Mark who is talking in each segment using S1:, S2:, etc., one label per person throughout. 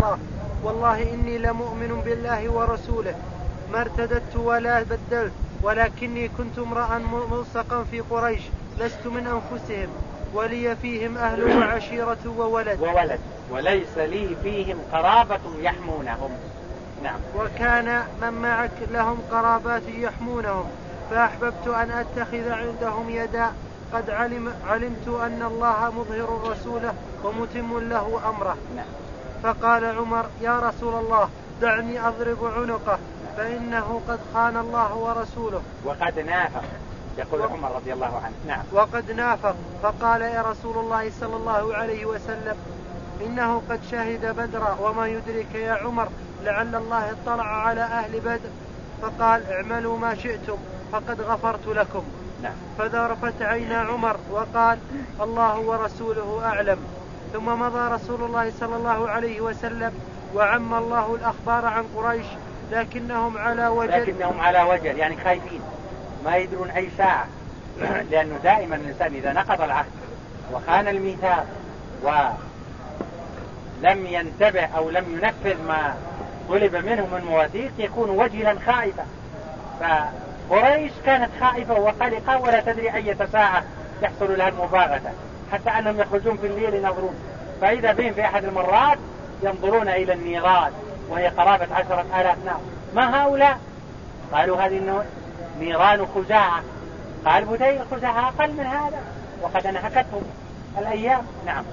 S1: الله. والله إني لمؤمن بالله ورسوله. ما ارتدت ولا بدلت ولكني كنت امرأ ملصقا في قريش لست من أنفسهم. ولي فيهم أهل وعشيرة وولد.
S2: وولد. وليس لي فيهم قرابة يحمونهم. نعم.
S1: وكان من معك لهم قرابات يحمونهم. فأحببت أن أتخذ عندهم يدا. قد علم علمت أن الله مظهر رسوله ومتم له أمره.
S2: نعم.
S1: فقال عمر يا رسول الله دعني أضرب عنقه فإنه قد خان الله ورسوله.
S2: وقد نافق يقول عمر رضي الله عنه. نعم.
S1: وقد نافق فقال يا رسول الله صلى الله عليه وسلم إنه قد شهد بدرا وما يدرك يا عمر لعل الله اطلع على أهل بدر فقال اعملوا ما شئتم فقد غفرت لكم.
S2: نعم.
S1: فذرفت عينا عمر وقال الله ورسوله أعلم. ثم مضى رسول الله صلى الله عليه وسلم وعم الله الأخبار عن قريش لكنهم على وجل
S2: لكنهم على وجل يعني خايفين. ما يدرون أي ساعة. لأنه دائما الإنسان إذا نقض العهد وخان الميثاق ولم ينتبه أو لم ينفذ ما طلب منه من مواثيق يكون وجلا خائفا. فقريش كانت خائفة وقلقة ولا تدري أي ساعة يحصل لها المباغتة حتى أنهم يخرجون في الليل ينظرون فإذا بهم في أحد المرات ينظرون إلى النيران وهي قرابة عشرة آلاف نار. ما هؤلاء؟ قالوا هذه نيران خزاعة. قال بديل خزاعة أقل من هذا وقد أنهكتهم. الأيام؟ نعم.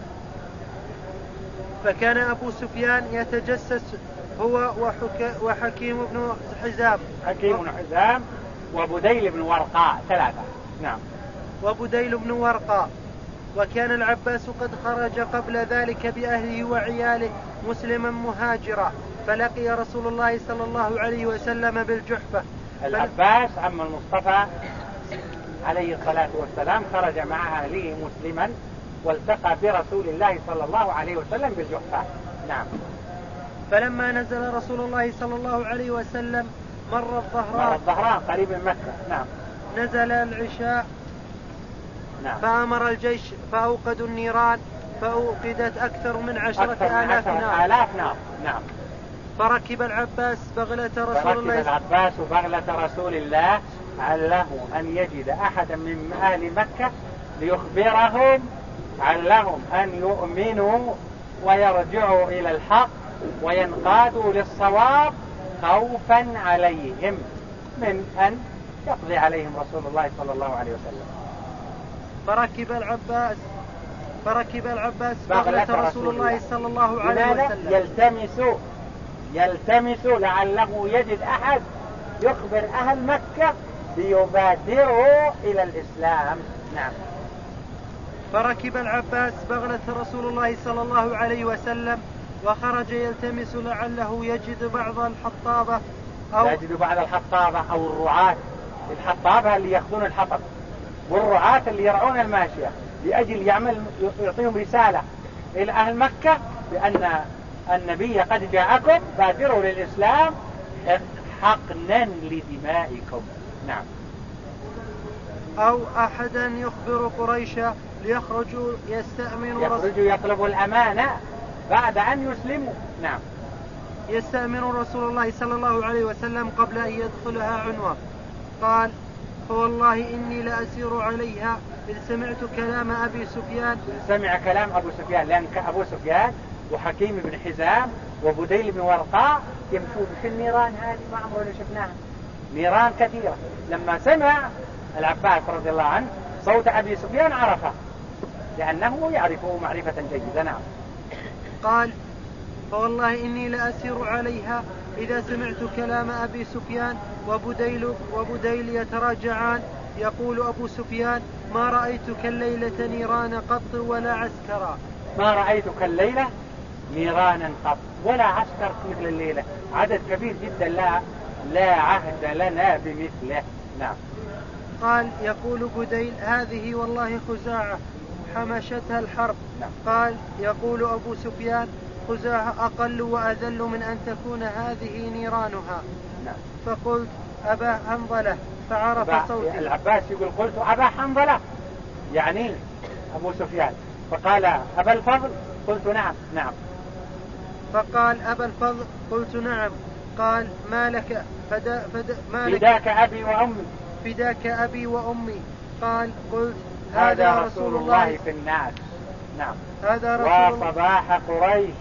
S1: فكان أبو سفيان يتجسس هو وحك... وحكيم بن حزام.
S2: حكيم بن حزام وبديل بن ورقاء ثلاثة. نعم.
S1: وبديل بن ورقاء. وكان العباس قد خرج قبل ذلك بأهله وعياله مسلما مهاجرا فلقي رسول الله صلى الله عليه وسلم بالجحفة.
S2: العباس عم المصطفى عليه الصلاة والسلام خرج مع أهله مسلما والتقى برسول الله صلى الله عليه وسلم بالجحفة. نعم.
S1: فلما نزل رسول الله صلى الله عليه وسلم مر الظهران
S2: مر الظهران قريب من مكة. نعم.
S1: نزل العشاء نعم. فأمر الجيش فأوقدوا النيران فأوقدت أكثر من عشرة أكثر من
S2: آلاف نار. آلاف نار. نعم.
S1: فركب العباس بغلة رسول الله
S2: فركب العباس بغلة رسول الله عله أن يجد أحدا من أهل مكة ليخبرهم؟ علهم أن يؤمنوا ويرجعوا إلى الحق وينقادوا للصواب؟ خوفا عليهم من أن يقضي عليهم رسول الله صلى الله عليه وسلم.
S1: فركب العباس فركب العباس بغلة رسول الله صلى الله عليه وسلم.
S2: يلتمس يلتمس لعله يجد أحد يخبر أهل مكة ليبادروا إلى الإسلام. نعم.
S1: فركب العباس بغلة رسول الله صلى الله عليه وسلم وخرج يلتمس لعله يجد بعض الحطابة
S2: أو يجد بعض الحطابة أو الرعاة. الحطابة اللي يأخذون الحطب. والرعاة اللي يرعون الماشية لأجل يعمل يعطيهم رسالة إلى أهل مكة بأن النبي قد جاءكم بادروا للإسلام حقنا لدمائكم. نعم.
S1: أو أحدا يخبر قريشا ليخرجوا يستأمنوا
S2: يخرجوا يطلبوا الأمانة بعد أن يسلموا. نعم.
S1: يستأمن رسول الله صلى الله عليه وسلم قبل أن يدخلها عنوة. قال فوالله إني لأسير عليها إذ سمعت كلام أبي سفيان.
S2: سمع كلام أبو سفيان لأن أبو سفيان وحكيم بن حزام وبديل بن ورقاء يمشون في النيران هذه ما عمرنا شفناها. نيران كثيرة. لما سمع العباس رضي الله عنه صوت أبي سفيان عرفه لأنه يعرفه معرفة جيدة نعم.
S1: قال فوالله إني لأسير عليها إذا سمعت كلام أبي سفيان وبديل, وبديل يتراجعان يقول أبو سفيان ما رأيتك الليلة نيران قط ولا عسكرا.
S2: ما رأيتك الليلة نيرانا قط ولا عسكر مثل الليلة. عدد كبير جدا لا لا عهد لنا بمثله. نعم.
S1: قال يقول بديل هذه والله خزاعة حمشتها الحرب. نعم. قال يقول أبو سفيان خزاعة أقل وأذل من أن تكون هذه نيرانها. نعم. فقلت أبا حنظلة فعرف صوتي.
S2: العباس يقول قلت أبا حنظلة. يعني أبو سفيان. فقال أبا الفضل؟ قلت نعم نعم.
S1: فقال أبا الفضل قلت نعم. قال ما لك فدا فدا
S2: ما لك فداك أبي وأمي.
S1: فداك أبي وأمي. قال قلت
S2: هذا رسول الله في الناس. نعم.
S1: هذا رسول
S2: وصباح قريش.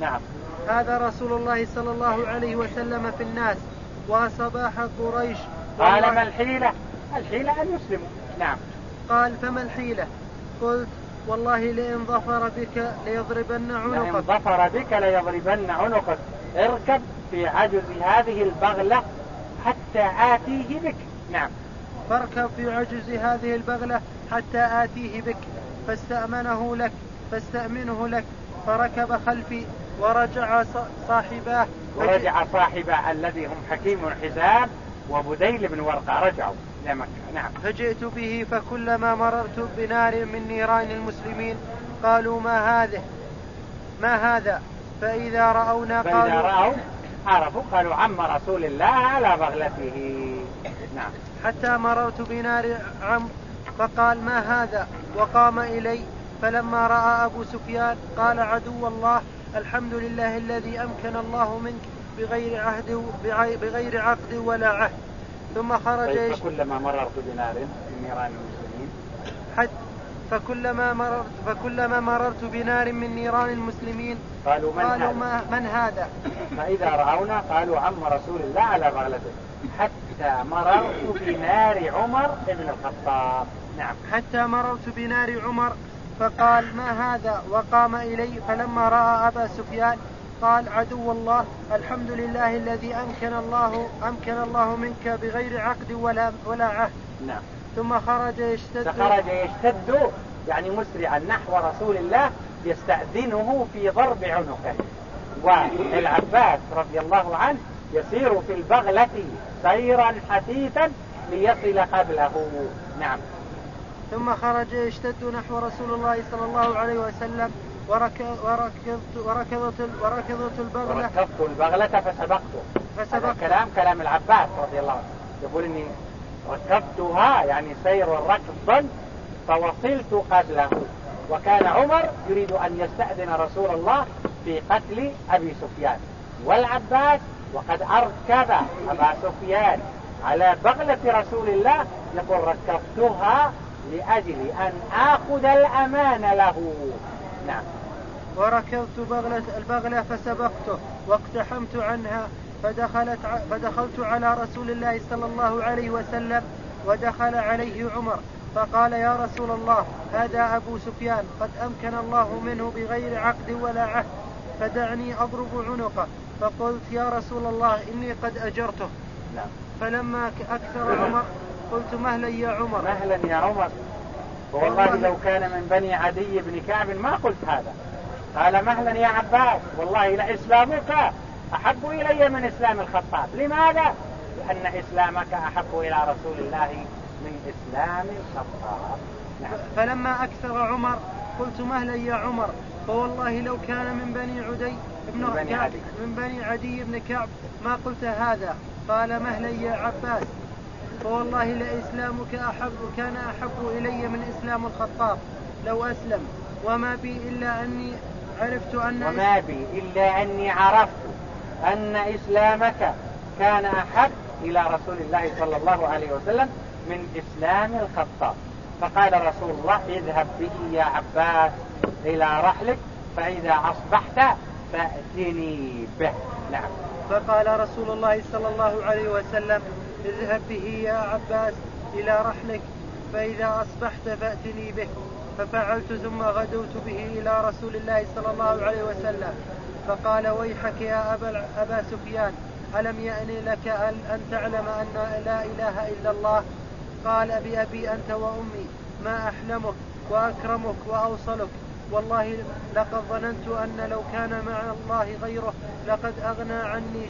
S2: نعم.
S1: هذا رسول الله صلى الله عليه وسلم في الناس وصباح قريش.
S2: قال ما الحيلة؟ الحيلة أن يسلموا. نعم.
S1: قال فما الحيلة؟ قلت والله لئن ظفر بك ليضربن عنقك.
S2: لئن ظفر بك ليضربن عنقك. اركب في عجز هذه البغلة حتى آتيه بك. نعم.
S1: فاركب في عجز هذه البغلة حتى آتيه بك. فاستأمنه لك فاستأمنه لك. فركب خلفي ورجع صاحباه
S2: ورجع صاحبه الذي هم حكيم حزام وبديل بن ورقة. رجعوا إلى مكة. نعم.
S1: فجئت به فكلما مررت بنار من نيران المسلمين قالوا ما هذه؟ ما هذا؟ فإذا رأونا
S2: قالوا فإذا رأوا عرفوا قالوا عم رسول الله على بغلته. نعم.
S1: حتى مررت بنار عم فقال ما هذا؟ وقام إلي فلما رأى أبو سفيان قال عدو الله الحمد لله الذي أمكن الله منك بغير عهد بغير عقد ولا عهد. ثم خرج
S2: طيب فكلما مررت بنار من نيران المسلمين.
S1: حد فكلما مررت فكلما مررت بنار من نيران المسلمين
S2: قالوا من
S1: قالوا
S2: هذا؟
S1: من هذا؟
S2: فإذا رأونا قالوا عم رسول الله على بغلته حتى مررت بنار عمر بن الخطاب. نعم.
S1: حتى مررت بنار عمر فقال ما هذا؟ وقام إلي فلما رأى أبا سفيان قال عدو الله الحمد لله الذي أمكن الله أمكن الله منك بغير عقد ولا ولا عهد.
S2: نعم.
S1: ثم خرج يشتد.
S2: خرج يشتد يعني مسرعا نحو رسول الله يستأذنه في ضرب عنقه. والعباس رضي الله عنه يسير في البغلة سيرا حثيثا ليصل قبله. نعم.
S1: ثم خرج يشتد نحو رسول الله صلى الله عليه وسلم وركضت وركضت وركضت البغلة.
S2: وركضت البغلة فسبقته. فسبقت. كلام كلام العباس رضي الله عنه. يقول إني ركبتها يعني سير ركضا فوصلت قبله. وكان عمر يريد أن يستأذن رسول الله في قتل أبي سفيان. والعباس وقد اركب أبا سفيان على بغلة رسول الله يقول ركبتها لأجل أن آخذ الأمان له. نعم.
S1: وركبت بغلة البغلة فسبقته واقتحمت عنها فدخلت فدخلت على رسول الله صلى الله عليه وسلم ودخل عليه عمر فقال يا رسول الله هذا أبو سفيان قد أمكن الله منه بغير عقد ولا عهد فدعني أضرب عنقه. فقلت يا رسول الله إني قد أجرته.
S2: نعم.
S1: فلما أكثر عمر قلت مهلا يا عمر.
S2: مهلا يا عمر. والله لو كان من بني عدي بن كعب ما قلت هذا. قال مهلا يا عباس والله لإسلامك أحب إلي من إسلام الخطاب. لماذا؟ لأن إسلامك أحب إلى رسول الله من إسلام الخطاب.
S1: نعم. فلما أكثر عمر قلت مهلا يا عمر فوالله لو كان من بني عدي
S2: بن عدي.
S1: من بني عدي بن كعب ما قلت هذا. قال مهلا يا عباس. فوالله لإسلامك أحب كان أحب إلي من إسلام الخطاب. لو أسلم. وما بي إلا أني عرفت أن
S2: وما بي إلا أني عرفت أن إسلامك كان أحب إلى رسول الله صلى الله عليه وسلم من إسلام الخطاب. فقال رسول الله اذهب به يا عباس إلى رحلك فإذا أصبحت فأتني به. نعم.
S1: فقال رسول الله صلى الله عليه وسلم اذهب به يا عباس إلى رحلك فإذا أصبحت فأتني به. ففعلت ثم غدوت به إلى رسول الله صلى الله عليه وسلم. فقال ويحك يا أبا, أبا سفيان ألم يأن لك أن تعلم أن لا إله إلا الله؟ قال أبي أبي أنت وأمي ما أحلمك وأكرمك وأوصلك. والله لقد ظننت أن لو كان مع الله غيره لقد أغنى عني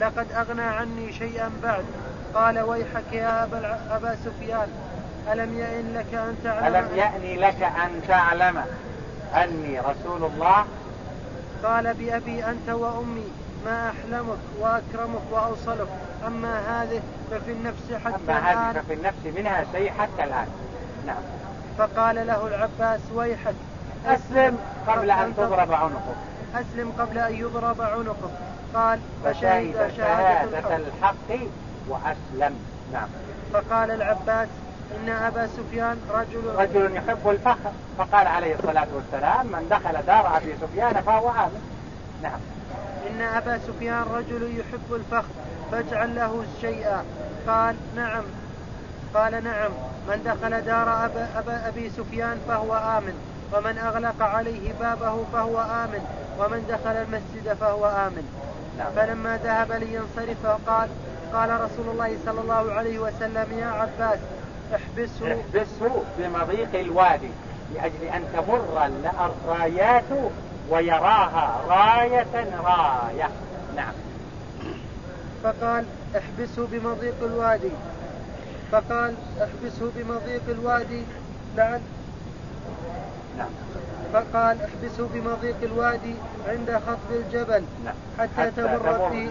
S1: لقد أغنى عني شيئا بعد. قال ويحك يا أبا, أبا سفيان ألم يأن لك أن تعلم؟
S2: ألم يأني لك أن تعلم أني رسول الله؟
S1: قال بأبي أنت وأمي ما أحلمك وأكرمك وأوصلك. أما هذه ففي النفس حتى
S2: أما هذه ففي النفس منها شيء حتى الآن. نعم.
S1: فقال له العباس ويحك.
S2: أسلم قبل أن تضرب عنقك.
S1: أسلم قبل أن يضرب عنقه قال
S2: فشهد شهادة الحق وأسلم. نعم.
S1: فقال العباس إن أبا سفيان رجل
S2: رجل يحب الفخر. فقال عليه الصلاة والسلام من دخل دار أبي سفيان فهو آمن. نعم.
S1: إن أبا سفيان رجل يحب الفخر فاجعل له شيئا. قال نعم. قال نعم. من دخل دار أبا, أبا أبي سفيان فهو آمن. ومن أغلق عليه بابه فهو آمن. ومن دخل المسجد فهو آمن. نعم. فلما ذهب لينصرف قال قال رسول الله صلى الله عليه وسلم يا عباس احبسه.
S2: احبسه بمضيق الوادي لأجل أن تمر الرايات ويراها راية راية. نعم.
S1: فقال احبسه بمضيق الوادي. فقال احبسه بمضيق الوادي. لعل نعم. فقال احبسه بمضيق الوادي عند خطب الجبل
S2: نعم. حتى, حتى تمر به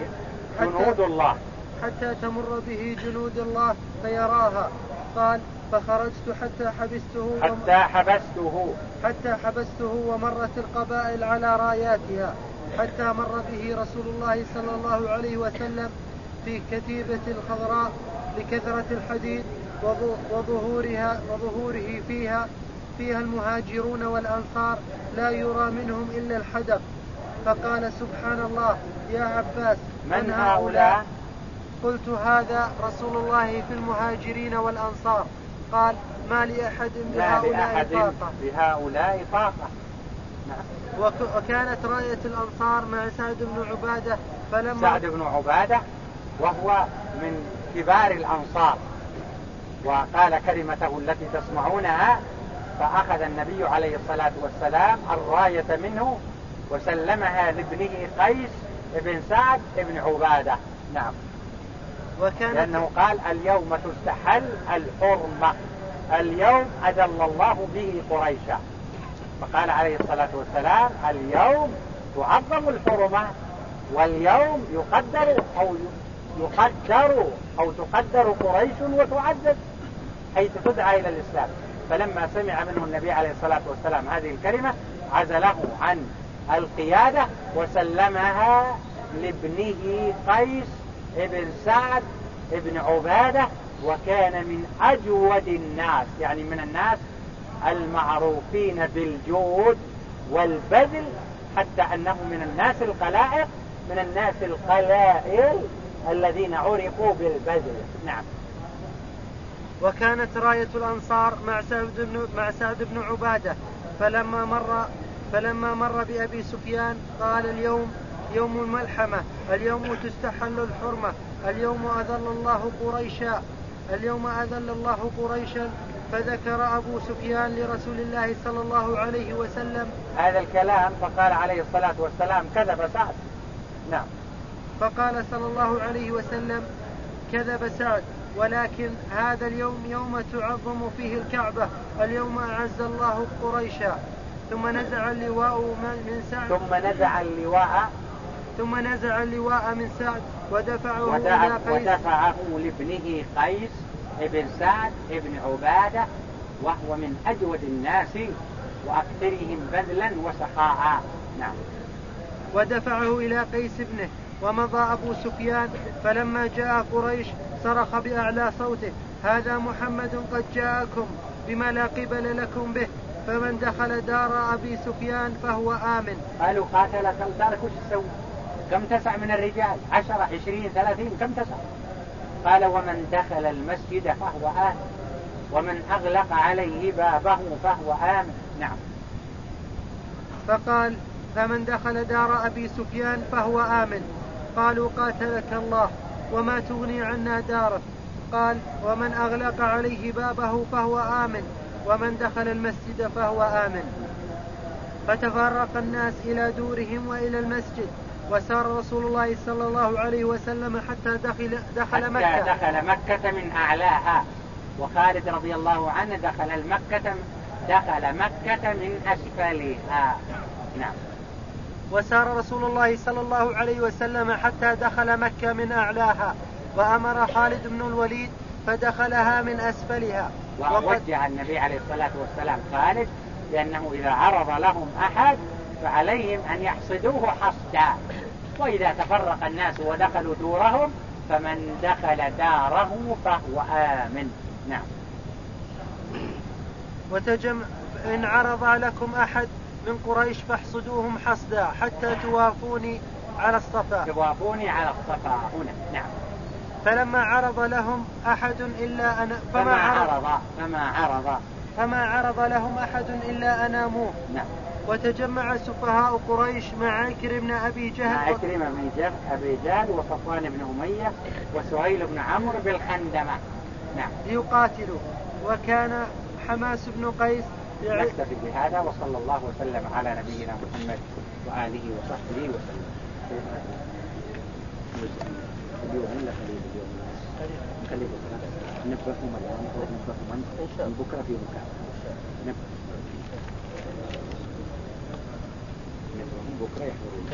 S2: جنود الله.
S1: حتى تمر به جنود الله فيراها. قال فخرجت حتى حبسته
S2: حتى حبسته.
S1: حتى حبسته ومرت القبائل على راياتها. حتى مر به رسول الله صلى الله عليه وسلم في كتيبة الخضراء لكثرة الحديد وظهورها وظهوره فيها فيها المهاجرون والأنصار لا يرى منهم إلا الحدق فقال سبحان الله يا عباس
S2: من, من هؤلاء؟
S1: قلت هذا رسول الله في المهاجرين والأنصار. قال ما لأحد بهؤلاء طاقة
S2: بهؤلاء طاقة
S1: نعم. وكانت راية الأنصار مع سعد بن عبادة
S2: فلما سعد بن عبادة وهو من كبار الأنصار. وقال كلمته التي تسمعونها فأخذ النبي عليه الصلاة والسلام الراية منه وسلمها لابنه قيس بن سعد بن عبادة. نعم. وكانت لأنه قال اليوم تستحل الحرمة. اليوم أذل الله به قريشا. فقال عليه الصلاة والسلام اليوم تعظم الحرمة واليوم يقدر أو يقدر أو تقدر قريش وتعزز حيث تدعى إلى الإسلام. فلما سمع منه النبي عليه الصلاة والسلام هذه الكلمة عزله عن القيادة وسلمها لابنه قيس ابن سعد ابن عبادة وكان من أجود الناس يعني من الناس المعروفين بالجود والبذل حتى أنه من الناس القلائق من الناس القلائل الذين عرفوا بالبذل. نعم.
S1: وكانت راية الأنصار مع سعد بن مع سعد بن عبادة. فلما مر فلما مر بأبي سفيان قال اليوم يوم الملحمة اليوم تستحل الحرمة اليوم أذل الله قريشا اليوم أذل الله قريشا فذكر أبو سفيان لرسول الله صلى الله عليه وسلم.
S2: هذا الكلام فقال عليه الصلاة والسلام كذب سعد. نعم.
S1: فقال صلى الله عليه وسلم كذب سعد. ولكن هذا اليوم يوم تعظم فيه الكعبة. اليوم أعز الله قريشا. ثم نزع اللواء من سعد.
S2: ثم نزع اللواء
S1: ثم نزع اللواء من سعد. ودفعه
S2: ودفع إلى قيس. ودفعه لابنه قيس ابن سعد ابن عبادة وهو من أجود الناس وأكثرهم بذلا وسخاء. نعم.
S1: ودفعه إلى قيس ابنه. ومضى أبو سفيان فلما جاء قريش صرخ بأعلى صوته هذا محمد قد جاءكم بما لا قبل لكم به. فمن دخل دار أبي سفيان فهو آمن.
S2: قالوا قاتلك دارك وش تسوي كم تسع من الرجال؟ عشرة عشرين ثلاثين كم تسع؟ قال ومن دخل المسجد فهو آمن ومن أغلق عليه بابه فهو آمن. نعم.
S1: فقال فمن دخل دار أبي سفيان فهو آمن. قالوا قاتلك الله وما تغني عنا دارك. قال ومن أغلق عليه بابه فهو آمن ومن دخل المسجد فهو آمن. فتفرق الناس إلى دورهم وإلى المسجد وسار رسول الله صلى الله عليه وسلم حتى دخل دخل حتى مكة.
S2: دخل مكة من أعلاها. وخالد رضي الله عنه دخل المكة دخل مكة من أسفلها. نعم.
S1: وسار رسول الله صلى الله عليه وسلم حتى دخل مكة من أعلاها وأمر خالد بن الوليد فدخلها من أسفلها.
S2: ووجه النبي عليه الصلاة والسلام خالد لأنه إذا عرض لهم أحد فعليهم أن يحصدوه حصدا. وإذا تفرق الناس ودخلوا دورهم فمن دخل داره فهو آمن. نعم.
S1: وتجمع إن عرض لكم أحد من قريش فاحصدوهم حصدا حتى توافوني على الصفا.
S2: توافوني على الصفا. هنا نعم.
S1: فلما عرض لهم أحد إلا أنا
S2: فما, فما عرض فما عرض.
S1: فما عرض لهم أحد إلا أناموه.
S2: نعم.
S1: وتجمع سفهاء قريش مع عكرم بن أبي جهل مع
S2: عكرم بن أبي جهل وصفوان بن أمية وسهيل بن عمرو بالخندمة. نعم.
S1: ليقاتلوا. وكان حماس بن قيس
S2: نكتفي بهذا وصلى الله وسلم على نبينا محمد وآله وصحبه وسلم اليوم ولا خليل اليوم خليل نبههم الآن نبههم بكرة في مكان نبههم بكرة يحضرون